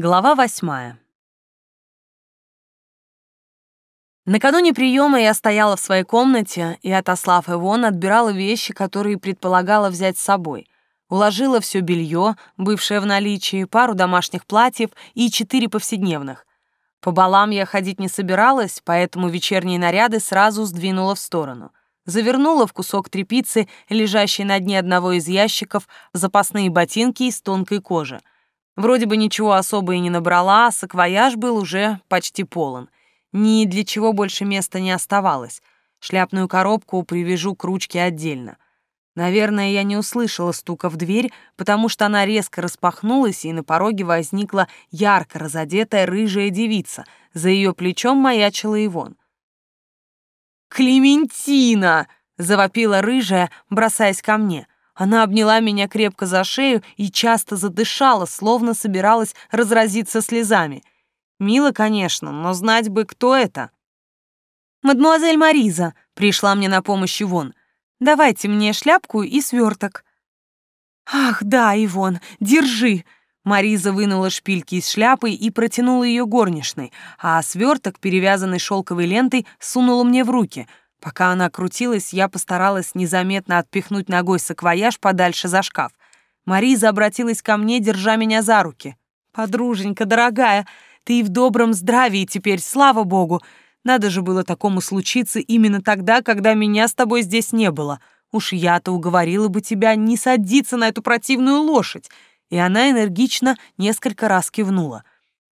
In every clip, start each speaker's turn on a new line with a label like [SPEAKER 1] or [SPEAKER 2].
[SPEAKER 1] Глава восьмая. Накануне приема я стояла в своей комнате и, отослав Ивон, отбирала вещи, которые предполагала взять с собой. Уложила все белье, бывшее в наличии, пару домашних платьев и четыре повседневных. По балам я ходить не собиралась, поэтому вечерние наряды сразу сдвинула в сторону. Завернула в кусок тряпицы, лежащий на дне одного из ящиков, запасные ботинки из тонкой кожи — Вроде бы ничего особо и не набрала, а саквояж был уже почти полон. Ни для чего больше места не оставалось. Шляпную коробку привяжу к ручке отдельно. Наверное, я не услышала стука в дверь, потому что она резко распахнулась, и на пороге возникла ярко разодетая рыжая девица. За ее плечом маячила Ивон. «Клементина!» — завопила рыжая, бросаясь ко мне — она обняла меня крепко за шею и часто задышала, словно собиралась разразиться слезами. Мило, конечно, но знать бы, кто это. «Мадемуазель Мариза», — пришла мне на помощь Ивон. «Давайте мне шляпку и сверток». «Ах, да, Ивон, держи!» Мариза вынула шпильки из шляпы и протянула ее горничной, а сверток, перевязанный шелковой лентой, сунула мне в руки — Пока она крутилась, я постаралась незаметно отпихнуть ногой саквояж подальше за шкаф. Мариза обратилась ко мне, держа меня за руки. «Подруженька, дорогая, ты и в добром здравии теперь, слава богу! Надо же было такому случиться именно тогда, когда меня с тобой здесь не было. Уж я-то уговорила бы тебя не садиться на эту противную лошадь». И она энергично несколько раз кивнула.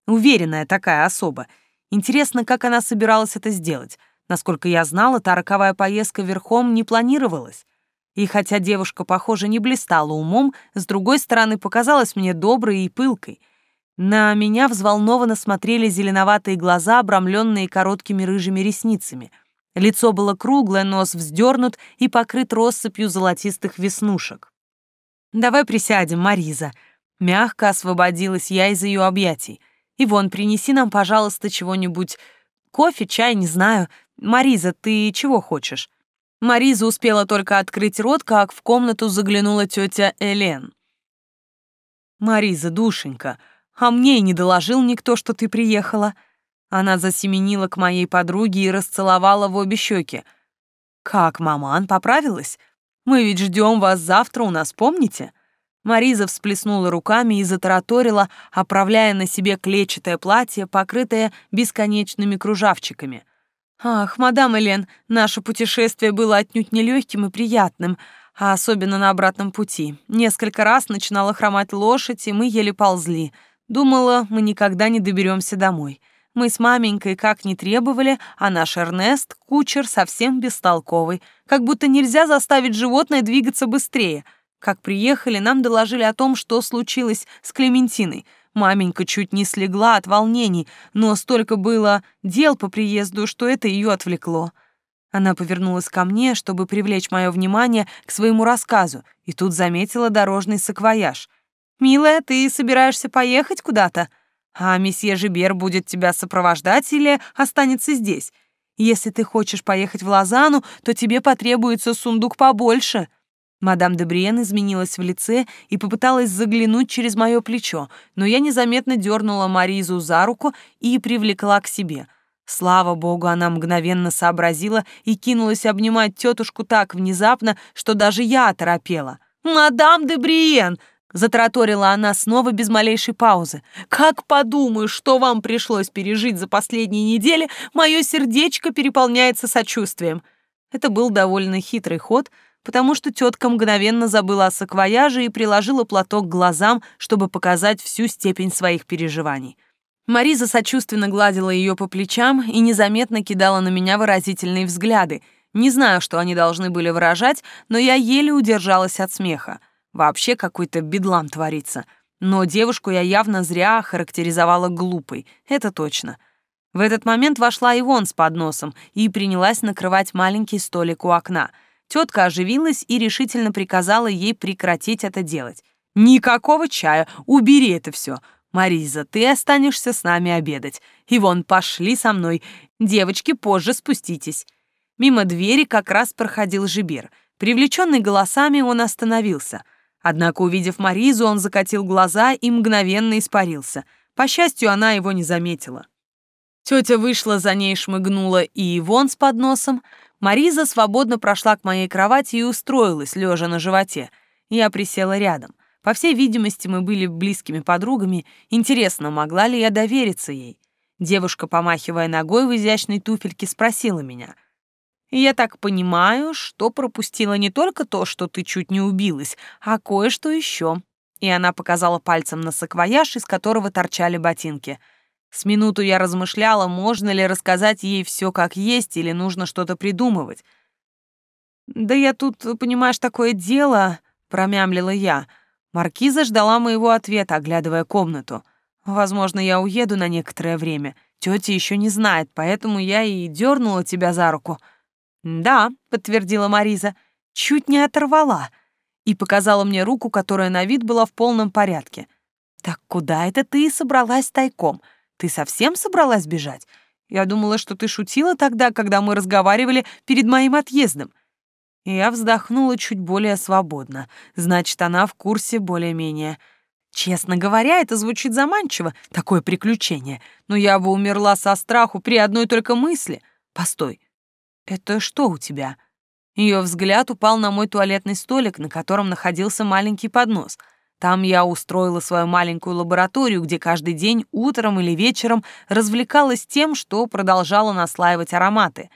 [SPEAKER 1] Уверенная такая особа. Интересно, как она собиралась это сделать. Насколько я знала, та роковая поездка верхом не планировалась. И хотя девушка, похоже, не блистала умом, с другой стороны, показалась мне доброй и пылкой. На меня взволнованно смотрели зеленоватые глаза, обрамленные короткими рыжими ресницами. Лицо было круглое, нос вздернут и покрыт россыпью золотистых веснушек. «Давай присядем, Мариза». Мягко освободилась я из ее объятий. «Ивон, принеси нам, пожалуйста, чего-нибудь. Кофе, чай, не знаю. «Мариза, ты чего хочешь?» Мариза успела только открыть рот, как в комнату заглянула тетя Элен. «Мариза, душенька, а мне и не доложил никто, что ты приехала». Она засеменила к моей подруге и расцеловала в обе щеки. «Как, маман, поправилась? Мы ведь ждем вас завтра у нас, помните?» Мариза всплеснула руками и затараторила, оправляя на себе клетчатое платье, покрытое бесконечными кружавчиками. Ах, мадам Элен, наше путешествие было отнюдь не легким и приятным, а особенно на обратном пути. Несколько раз начинала хромать лошадь, и мы еле ползли. Думала, мы никогда не доберемся домой. Мы с маменькой как не требовали, а наш Эрнест, кучер, совсем бестолковый. Как будто нельзя заставить животное двигаться быстрее. Как приехали, нам доложили о том, что случилось с Клементиной — Маменька чуть не слегла от волнений, но столько было дел по приезду, что это ее отвлекло. Она повернулась ко мне, чтобы привлечь мое внимание к своему рассказу, и тут заметила дорожный саквояж. «Милая, ты собираешься поехать куда-то? А месье Жибер будет тебя сопровождать или останется здесь? Если ты хочешь поехать в Лозану, то тебе потребуется сундук побольше». Мадам де Бриен изменилась в лице и попыталась заглянуть через мое плечо, но я незаметно дернула Маризу за руку и привлекла к себе. Слава богу, она мгновенно сообразила и кинулась обнимать тетушку так внезапно, что даже я оторопела. «Мадам де Бриен!» — затраторила она снова без малейшей паузы. «Как подумаю, что вам пришлось пережить за последние недели, мое сердечко переполняется сочувствием». Это был довольно хитрый ход — потому что тетка мгновенно забыла о саквояже и приложила платок к глазам, чтобы показать всю степень своих переживаний. Мариза сочувственно гладила ее по плечам и незаметно кидала на меня выразительные взгляды. Не знаю, что они должны были выражать, но я еле удержалась от смеха. Вообще какой-то бедлам творится. Но девушку я явно зря характеризовала глупой, это точно. В этот момент вошла Ивон с подносом и принялась накрывать маленький столик у окна — Тетка оживилась и решительно приказала ей прекратить это делать. «Никакого чая, убери это все. Мариза, ты останешься с нами обедать. И вон, пошли со мной. Девочки, позже спуститесь». Мимо двери как раз проходил Жибер. Привлеченный голосами, он остановился. Однако, увидев Маризу, он закатил глаза и мгновенно испарился. По счастью, она его не заметила. Тетя вышла за ней, шмыгнула и вон с подносом. Мариза свободно прошла к моей кровати и устроилась, лежа на животе. Я присела рядом. По всей видимости, мы были близкими подругами. Интересно, могла ли я довериться ей? Девушка, помахивая ногой в изящной туфельке, спросила меня. «Я так понимаю, что пропустила не только то, что ты чуть не убилась, а кое-что еще». И она показала пальцем на саквояж, из которого торчали ботинки. С минуту я размышляла, можно ли рассказать ей все как есть или нужно что-то придумывать. «Да я тут, понимаешь, такое дело», — промямлила я. Маркиза ждала моего ответа, оглядывая комнату. Возможно, я уеду на некоторое время. Тетя еще не знает, поэтому я и дернула тебя за руку. Да, подтвердила Мариза, чуть не оторвала и показала мне руку, которая на вид была в полном порядке. Так куда это ты собралась тайком? Ты совсем собралась бежать? Я думала, что ты шутила тогда, когда мы разговаривали перед моим отъездом. Я вздохнула чуть более свободно. Значит, она в курсе более-менее. Честно говоря, это звучит заманчиво, такое приключение. Но я бы умерла со страху при одной только мысли. Постой, это что у тебя? Ее взгляд упал на мой туалетный столик, на котором находился маленький поднос. Там я устроила свою маленькую лабораторию, где каждый день, утром или вечером, развлекалась тем, что продолжала наслаивать ароматы.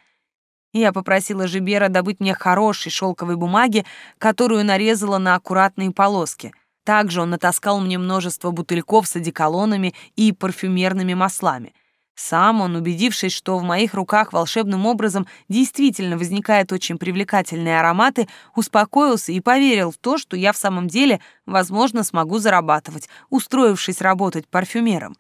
[SPEAKER 1] Я попросила Жибера добыть мне хорошей шелковой бумаги, которую нарезала на аккуратные полоски — также он натаскал мне множество бутыльков с одеколонами и парфюмерными маслами. Сам он, убедившись, что в моих руках волшебным образом действительно возникают очень привлекательные ароматы, успокоился и поверил в то, что я в самом деле, возможно, смогу зарабатывать, устроившись работать парфюмером.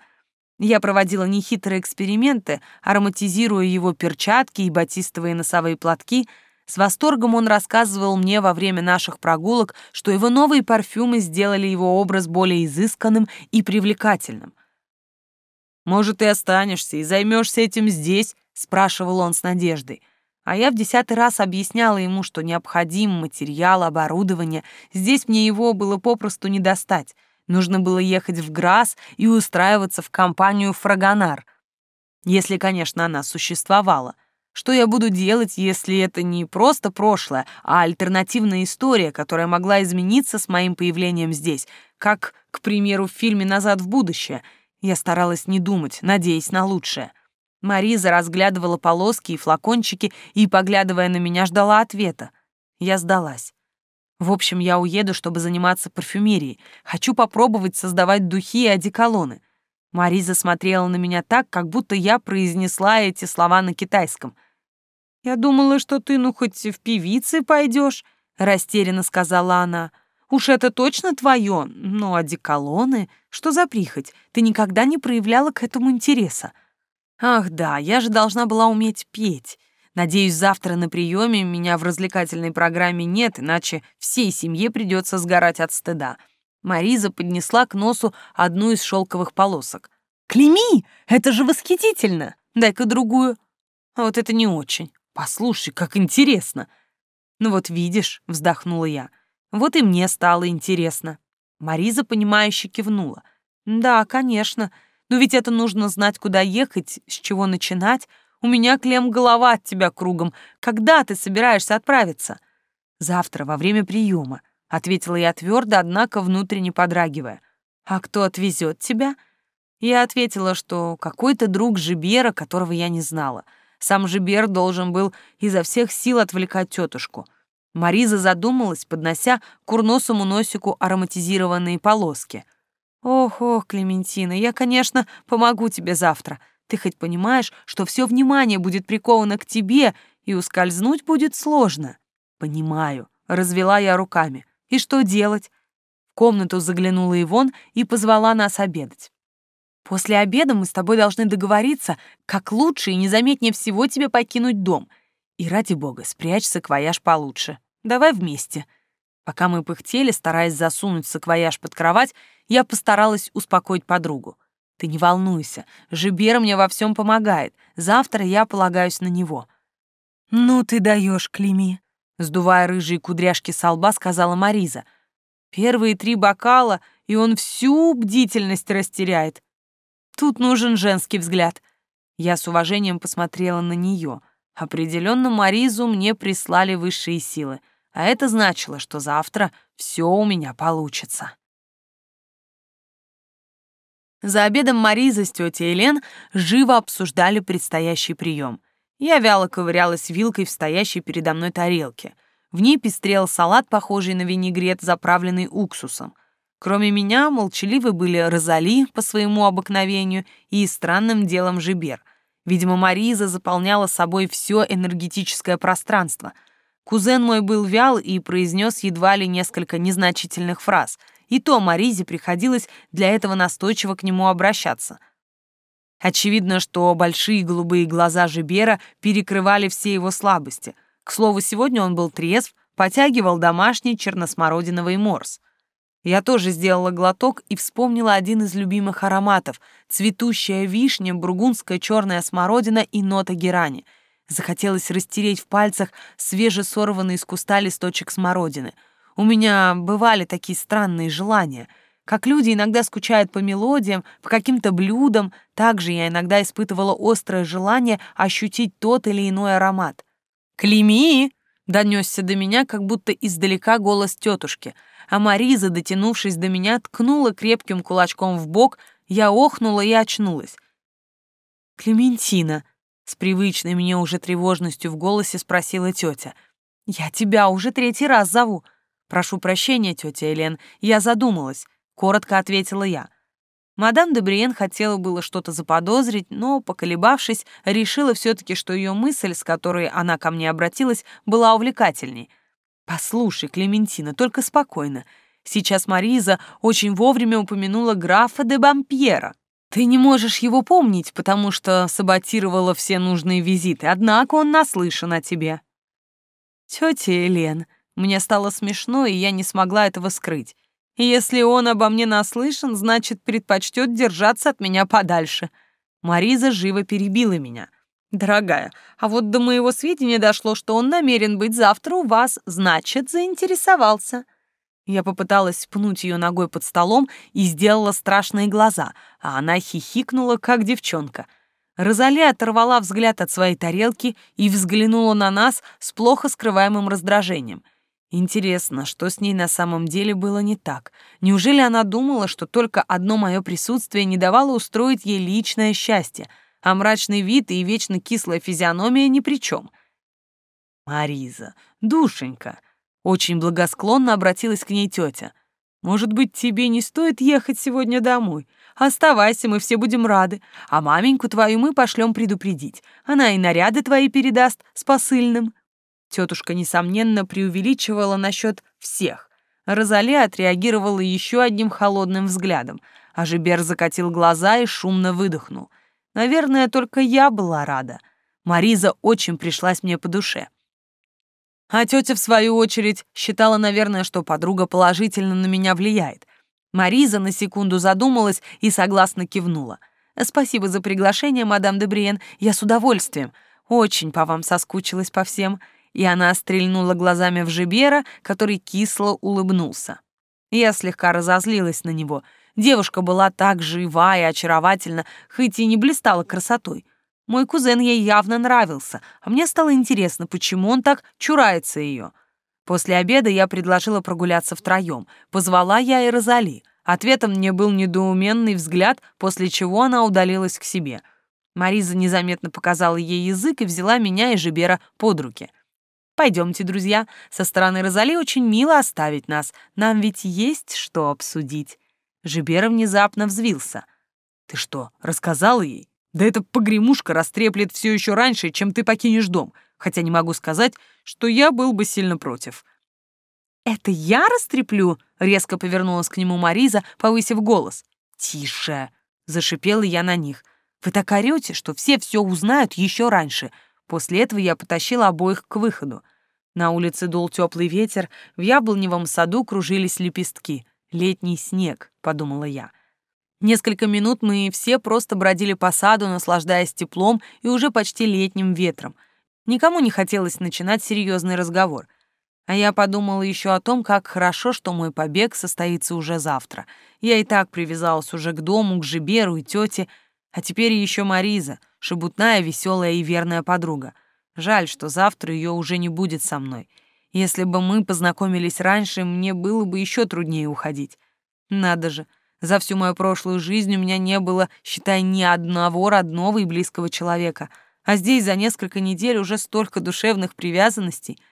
[SPEAKER 1] Я проводила нехитрые эксперименты, ароматизируя его перчатки и батистовые носовые платки — с восторгом он рассказывал мне во время наших прогулок, что его новые парфюмы сделали его образ более изысканным и привлекательным. «Может, ты останешься и займешься этим здесь?» — спрашивал он с надеждой. А я в десятый раз объясняла ему, что необходим материал, оборудование. Здесь мне его было попросту не достать. Нужно было ехать в Грасс и устраиваться в компанию «Фрагонар». Если, конечно, она существовала. Что я буду делать, если это не просто прошлое, а альтернативная история, которая могла измениться с моим появлением здесь, как, к примеру, в фильме «Назад в будущее»? Я старалась не думать, надеясь на лучшее. Мариза разглядывала полоски и флакончики и, поглядывая на меня, ждала ответа. Я сдалась. В общем, я уеду, чтобы заниматься парфюмерией. Хочу попробовать создавать духи и одеколоны. Мариза смотрела на меня так, как будто я произнесла эти слова на китайском. «Я думала, что ты, ну, хоть в певицы пойдешь», — растерянно сказала она. «Уж это точно твое, но одеколоны? Что за прихоть? Ты никогда не проявляла к этому интереса». «Ах да, я же должна была уметь петь. Надеюсь, завтра на приеме меня в развлекательной программе нет, иначе всей семье придется сгорать от стыда». Мариза поднесла к носу одну из шелковых полосок. «Клеми! Это же восхитительно! Дай-ка другую!» «А вот это не очень. Послушай, как интересно!» «Ну вот видишь», — вздохнула я, — «вот и мне стало интересно». Мариза, понимающе кивнула. «Да, конечно. Но ведь это нужно знать, куда ехать, с чего начинать. У меня, Клем, голова от тебя кругом. Когда ты собираешься отправиться?» «Завтра, во время приема ответила я твердо, однако внутренне подрагивая. А кто отвезет тебя? Я ответила, что какой-то друг Жибера, которого я не знала. Сам Жибер должен был изо всех сил отвлекать тетушку. Мариза задумалась, поднося к курносому носику ароматизированные полоски. «Ох, ох, Клементина, я, конечно, помогу тебе завтра. Ты хоть понимаешь, что все внимание будет приковано к тебе, и ускользнуть будет сложно?» «Понимаю», — развела я руками. И что делать? В комнату заглянула Ивон и позвала нас обедать. После обеда мы с тобой должны договориться, как лучше и незаметнее всего тебе покинуть дом. И ради бога, спрячь саквояж получше. Давай вместе. Пока мы пыхтели, стараясь засунуть саквояж под кровать, я постаралась успокоить подругу. Ты не волнуйся, Жибер мне во всем помогает. Завтра я полагаюсь на него. Ну ты даешь, Клими. Сдувая рыжие кудряшки со лба, сказала Мариза. «Первые три бокала, и он всю бдительность растеряет. Тут нужен женский взгляд. Я с уважением посмотрела на нее. Определенно Маризу мне прислали высшие силы, а это значило, что завтра все у меня получится. За обедом Мариза с тетей Елен живо обсуждали предстоящий прием. Я вяло ковырялась вилкой в стоящей передо мной тарелке. В ней пестрел салат, похожий на винегрет, заправленный уксусом. Кроме меня, молчаливы были Розали по своему обыкновению и странным делом Жибер. Видимо, Мариза заполняла собой все энергетическое пространство. Кузен мой был вял и произнес едва ли несколько незначительных фраз — и то Маризе приходилось для этого настойчиво к нему обращаться. Очевидно, что большие голубые глаза Жибера перекрывали все его слабости. К слову, сегодня он был трезв, потягивал домашний черносмородиновый морс. Я тоже сделала глоток и вспомнила один из любимых ароматов — цветущая вишня, бургундская черная смородина и нота герани. Захотелось растереть в пальцах свежесорванный из куста листочек смородины — у меня бывали такие странные желания. Как люди иногда скучают по мелодиям, по каким-то блюдам, так же я иногда испытывала острое желание ощутить тот или иной аромат. «Клейми!» — донесся до меня, как будто издалека голос тетушки, а Мариза, дотянувшись до меня, ткнула крепким кулачком в бок, я охнула и очнулась. «Клементина!» — с привычной мне уже тревожностью в голосе спросила тетя. «Я тебя уже третий раз зову. «Прошу прощения, тетя Элен, я задумалась», — коротко ответила я. Мадам де Бриен хотела было что-то заподозрить, но, поколебавшись, решила все-таки, что ее мысль, с которой она ко мне обратилась, была увлекательней. «Послушай, Клементина, только спокойно. Сейчас Мариза очень вовремя упомянула графа де Бампьера. Ты не можешь его помнить, потому что саботировала все нужные визиты, однако он наслышан о тебе». «Тетя Элен», мне стало смешно, и я не смогла этого скрыть. Если он обо мне наслышан, значит, предпочтет держаться от меня подальше. Мариза живо перебила меня. «Дорогая, а вот до моего сведения дошло, что он намерен быть завтра у вас, значит, заинтересовался». Я попыталась пнуть ее ногой под столом и сделала страшные глаза, а она хихикнула, как девчонка — Розали оторвала взгляд от своей тарелки и взглянула на нас с плохо скрываемым раздражением. Интересно, что с ней на самом деле было не так? Неужели она думала, что только одно мое присутствие не давало устроить ей личное счастье, а мрачный вид и вечно кислая физиономия ни при чем? «Мариза, душенька!» Очень благосклонно обратилась к ней тетя. «Может быть, тебе не стоит ехать сегодня домой? Оставайся, мы все будем рады. А маменьку твою мы пошлем предупредить. Она и наряды твои передаст с посыльным». Тетушка, несомненно, преувеличивала насчет всех. Розали отреагировала еще одним холодным взглядом, а Жибер закатил глаза и шумно выдохнул. Наверное, только я была рада. Мариза очень пришлась мне по душе. А тетя, в свою очередь, считала, наверное, что подруга положительно на меня влияет. Мариза на секунду задумалась и согласно кивнула. «Спасибо за приглашение, мадам де Бриен, я с удовольствием. Очень по вам соскучилась по всем и она стрельнула глазами в Жибера, который кисло улыбнулся. Я слегка разозлилась на него. Девушка была так жива и очаровательна, хоть и не блистала красотой. Мой кузен ей явно нравился, а мне стало интересно, почему он так чурается ее. После обеда я предложила прогуляться втроем. Позвала я и Розали. Ответом мне был недоуменный взгляд, после чего она удалилась к себе. Мариза незаметно показала ей язык и взяла меня и Жибера под руки — Пойдемте, друзья. Со стороны Розали очень мило оставить нас. Нам ведь есть что обсудить. Жибера внезапно взвился. Ты что, рассказала ей? Да эта погремушка растреплет все еще раньше, чем ты покинешь дом. Хотя не могу сказать, что я был бы сильно против. «Это я растреплю?» — резко повернулась к нему Мариза, повысив голос. «Тише!» — зашипела я на них. «Вы так орете, что все все узнают еще раньше. После этого я потащила обоих к выходу. На улице дул теплый ветер, в яблоневом саду кружились лепестки. «Летний снег», — подумала я. Несколько минут мы все просто бродили по саду, наслаждаясь теплом и уже почти летним ветром. Никому не хотелось начинать серьезный разговор. А я подумала еще о том, как хорошо, что мой побег состоится уже завтра. Я и так привязалась уже к дому, к Жиберу и тете, а теперь еще Мариза, шебутная, веселая и верная подруга. Жаль, что завтра ее уже не будет со мной. Если бы мы познакомились раньше, мне было бы еще труднее уходить. Надо же, за всю мою прошлую жизнь у меня не было, считай, ни одного родного и близкого человека, а здесь за несколько недель уже столько душевных привязанностей —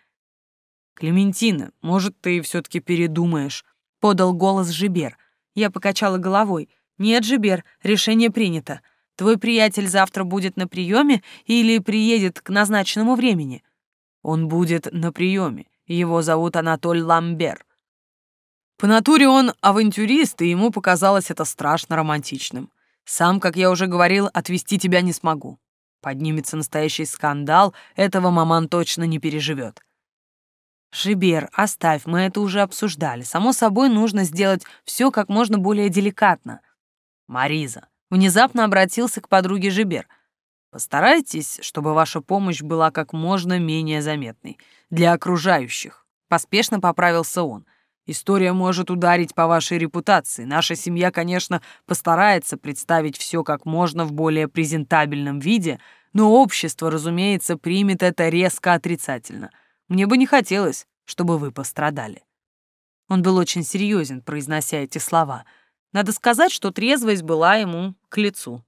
[SPEAKER 2] «Клементина, может, ты все-таки передумаешь?» — подал голос Жибер.
[SPEAKER 1] Я покачала головой. «Нет, Жибер, решение принято. Твой приятель завтра будет на приеме или приедет к назначенному времени?»
[SPEAKER 2] «Он будет на приеме. Его зовут Анатоль Ламбер. По натуре он авантюрист, и ему показалось это страшно романтичным. Сам, как я уже говорил, отвести тебя не смогу. Поднимется настоящий скандал, этого маман точно не переживет.
[SPEAKER 1] «Жибер, оставь, мы это уже обсуждали. Само собой, нужно сделать все как можно более деликатно».
[SPEAKER 2] «Мариза», — внезапно обратился к подруге Жибер, «постарайтесь, чтобы ваша помощь была как можно менее заметной. Для окружающих», — поспешно поправился он. «История может ударить по вашей репутации. Наша семья, конечно, постарается представить все как можно в более презентабельном виде, но общество, разумеется, примет это резко отрицательно». Мне бы не хотелось, чтобы вы пострадали».
[SPEAKER 1] Он был очень серьезен, произнося эти слова. Надо сказать, что трезвость была ему к лицу.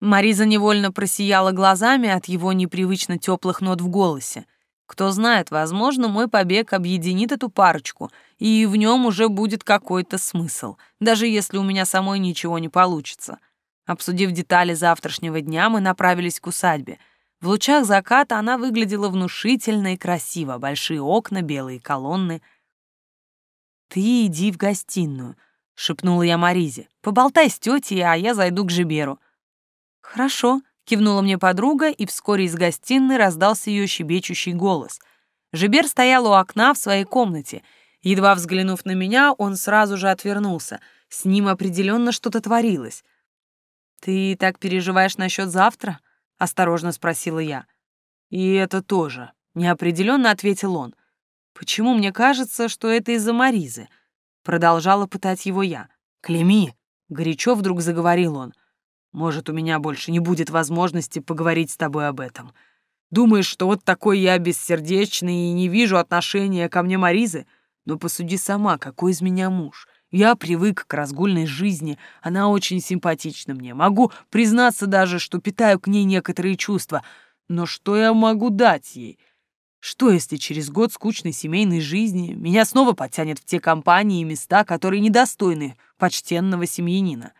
[SPEAKER 1] Мариза невольно просияла глазами от его непривычно теплых нот в голосе. Кто знает, возможно, мой побег объединит эту парочку, и в нем уже будет какой-то смысл, даже если у меня самой ничего не получится. Обсудив детали завтрашнего дня, мы направились к усадьбе — в лучах заката она выглядела внушительно и красиво, большие окна, белые колонны. «Ты иди в гостиную», — шепнула я Маризе. «Поболтай с тетей, а я зайду к Жиберу». «Хорошо», — кивнула мне подруга, и вскоре из гостиной раздался ее щебечущий голос. Жибер стоял у окна в своей комнате. Едва взглянув на меня, он сразу же отвернулся. С ним определенно что-то творилось. «Ты так переживаешь насчет завтра?» осторожно спросила я. И это тоже, неопределенно ответил он. Почему мне кажется, что это из-за Маризы? Продолжала пытать его я. Клеми, горячо вдруг заговорил он. Может, у меня больше не будет возможности поговорить с тобой об этом. Думаешь, что вот такой я бессердечный и не вижу отношения ко мне Маризы? Но посуди сама, какой из меня муж. Я привык к разгульной жизни, она очень симпатична мне. Могу признаться даже, что питаю к ней некоторые чувства. Но что я могу дать ей? Что, если через год скучной семейной жизни меня снова потянет в те компании и места, которые недостойны почтенного семьянина?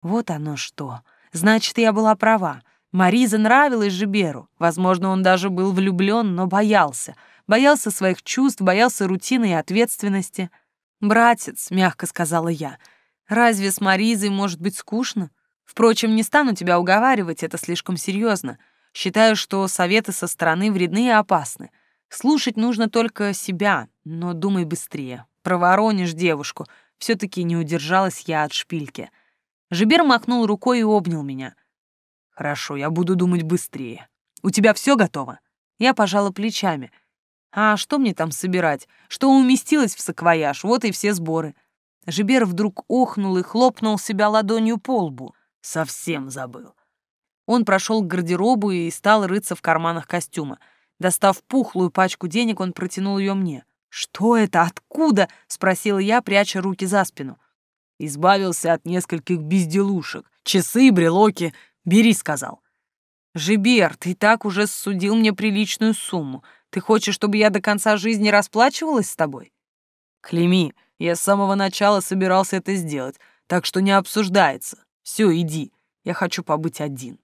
[SPEAKER 1] Вот оно что. Значит, я была права. Мариза нравилась Жиберу. Возможно, он даже был влюблен, но боялся. Боялся своих чувств, боялся рутины и ответственности. «Братец», — мягко сказала я, — «разве с Маризой может быть скучно? Впрочем, не стану тебя уговаривать, это слишком серьезно. Считаю, что советы со стороны вредны и опасны. Слушать нужно только себя, но думай быстрее. Проворонишь девушку. все таки не удержалась я от шпильки». Жибер махнул рукой и обнял меня. «Хорошо, я буду думать быстрее. У тебя все готово?» Я пожала плечами — а что мне там собирать? Что уместилось в саквояж, вот и все сборы. Жибер вдруг охнул и хлопнул себя ладонью по лбу. Совсем забыл. Он прошел к гардеробу и стал рыться в карманах костюма. Достав пухлую пачку денег, он протянул ее мне. «Что это? Откуда?» — спросила я, пряча руки за спину. Избавился от нескольких безделушек. Часы, брелоки. «Бери», — сказал. «Жибер, ты так уже судил мне приличную сумму. Ты хочешь, чтобы я до конца жизни расплачивалась с тобой? Клеми, я с самого начала собирался это сделать, так что не обсуждается. Все, иди. Я хочу побыть один.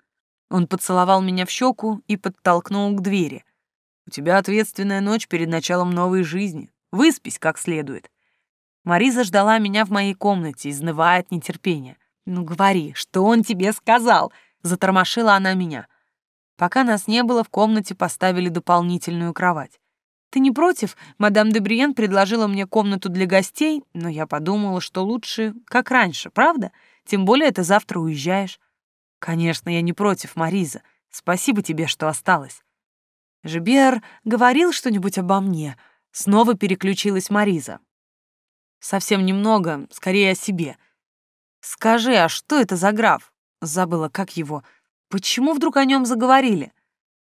[SPEAKER 1] Он поцеловал меня в щеку и подтолкнул к двери. У тебя ответственная ночь перед началом новой жизни. Выспись как следует. Мариза ждала меня в моей комнате, изнывая от нетерпения. «Ну говори, что он тебе сказал?» Затормошила она меня. Пока нас не было, в комнате поставили дополнительную кровать. Ты не против? Мадам де Бриен предложила мне комнату для гостей, но я подумала, что лучше, как раньше, правда? Тем более ты завтра уезжаешь. Конечно, я не против, Мариза. Спасибо тебе, что осталась. Жибер говорил что-нибудь обо мне. Снова переключилась Мариза. Совсем немного, скорее о себе. Скажи, а что это за граф? Забыла, как его. Почему вдруг о нем заговорили?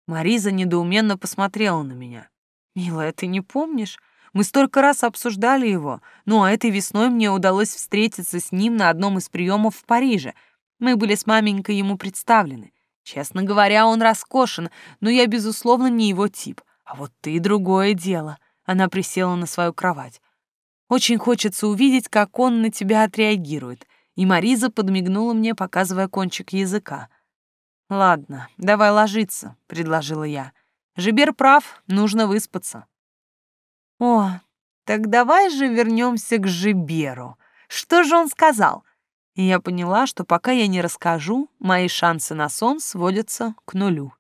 [SPEAKER 1] Мариза недоуменно посмотрела на меня. «Милая, ты не помнишь? Мы столько раз обсуждали его. Ну, а этой весной мне удалось встретиться с ним на одном из приемов в Париже. Мы были с маменькой ему представлены. Честно говоря, он роскошен, но я, безусловно, не его тип. А вот ты — другое дело». Она присела на свою кровать. «Очень хочется увидеть, как он на тебя отреагирует и Мариза подмигнула мне, показывая кончик языка. «Ладно, давай ложиться», — предложила я. «Жибер прав, нужно выспаться». «О, так давай же вернемся к Жиберу. Что же он сказал?» И я поняла, что пока я не расскажу, мои шансы на сон сводятся к нулю.